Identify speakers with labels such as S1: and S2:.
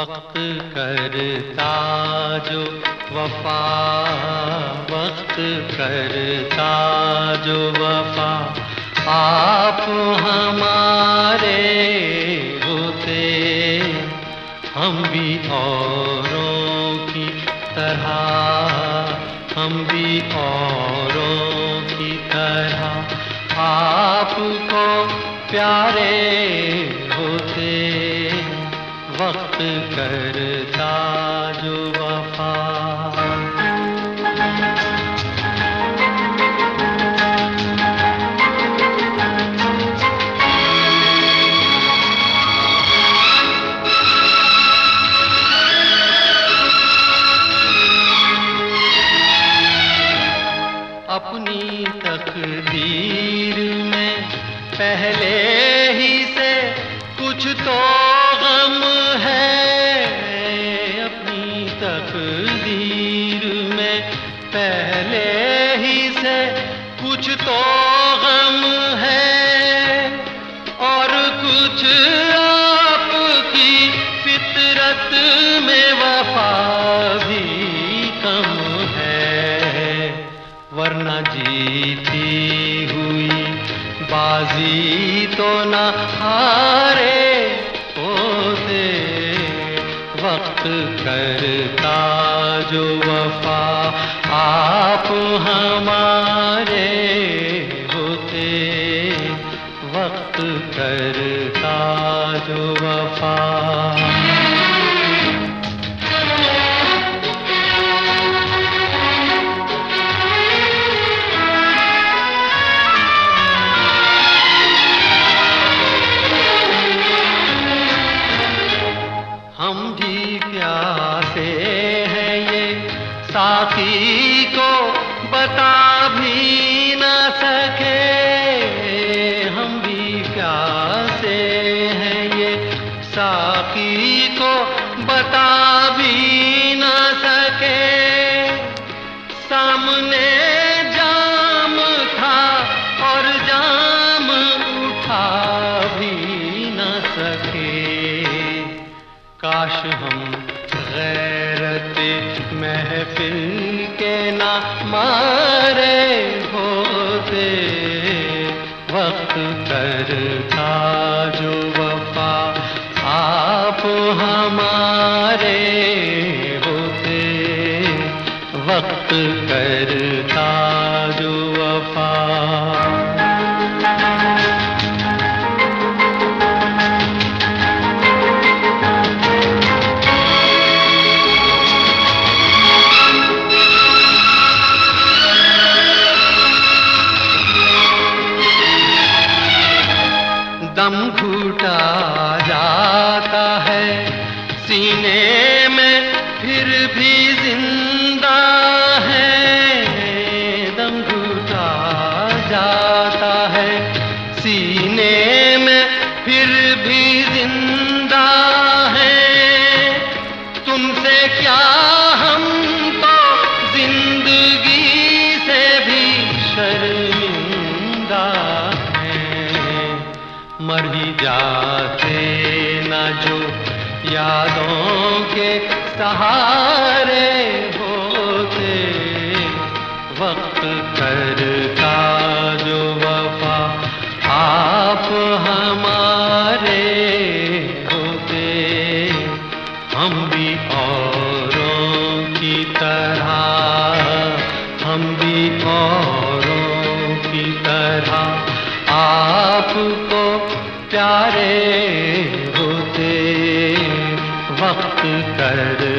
S1: वक्त करता, जो वफा वक्त करता, जो वफा आप हमारे होते, हम भी औरों की तरह, हम भी औरों की तरह, आपको प्यारे वक्त करता जो वफा। अपनी तकदीर में पहले ही से कुछ तो गम कुछ तो गम है और कुछ आपकी फितरत में वफा भी कम है। वरना जीती हुई बाजी तो न हारे होते। वक्त करता जो वफा आप हमारे करता जो वफा। हम भी प्यासे हैं ये साथी को बता भी को बता भी न सके। सामने जाम था और जाम उठा भी न सके। काश हम गैरत महफिल के ना मारे होते। वक्त करता जो वफा वक्त करता जो वफा। दम घुटा जाता है सीने में फिर भी जाता है। सीने में फिर भी ज़िंदा है। तुमसे क्या हम तो ज़िंदगी से भी शर्मिंदा है। मर ही जाते ना जो यादों के सहारे हम भी औरों की तरह आपको प्यारे होते वक्त करता जो